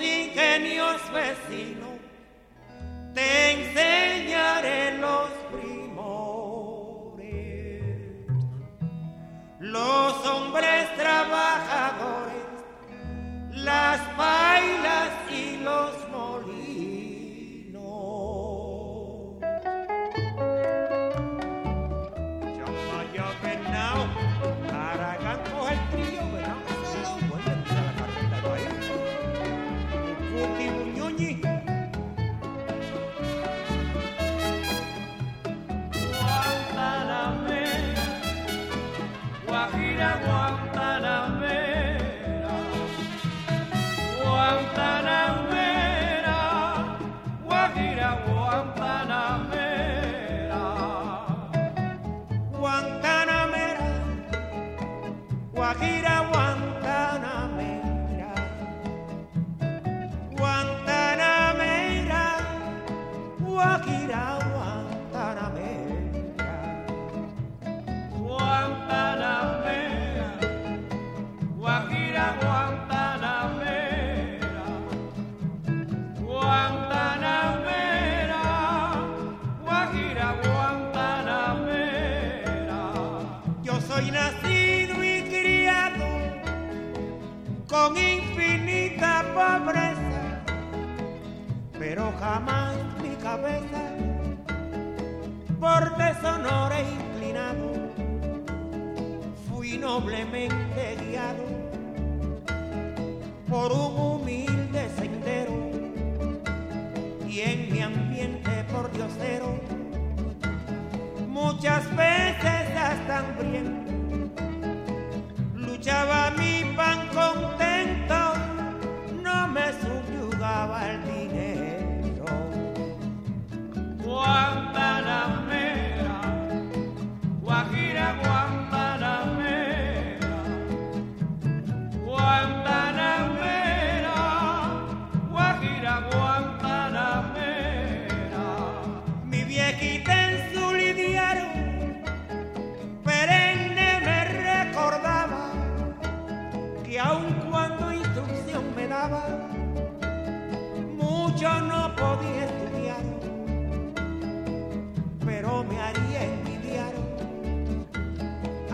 ingenios vecinos, te Muñoñi. Guantanamera, Guajira Guantanamera, Guantanamera, Guajira Guantanamera. Guantanamera, Guajira con infinita pobreza, pero jamás mi cabeza por deshonor he inclinado, fui noblemente guiado por un humilde sendero y en mi ambiente por diosero muchas veces hasta hambriento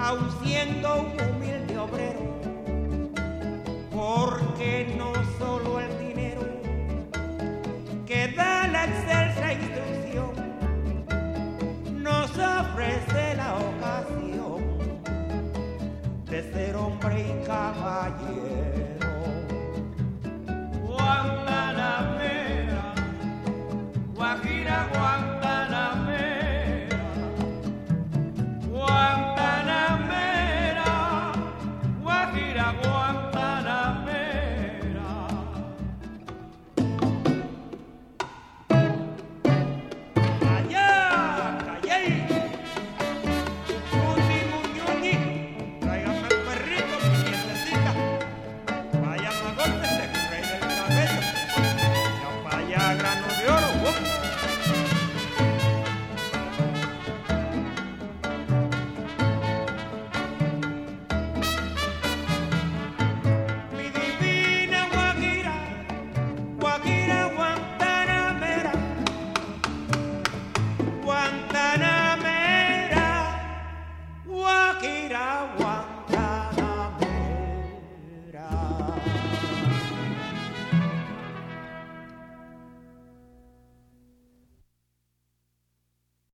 aun siendo un humilde obrero porque no solo el dinero que da la excelsa instrucción nos ofrece la ocasión de ser hombre y caballero.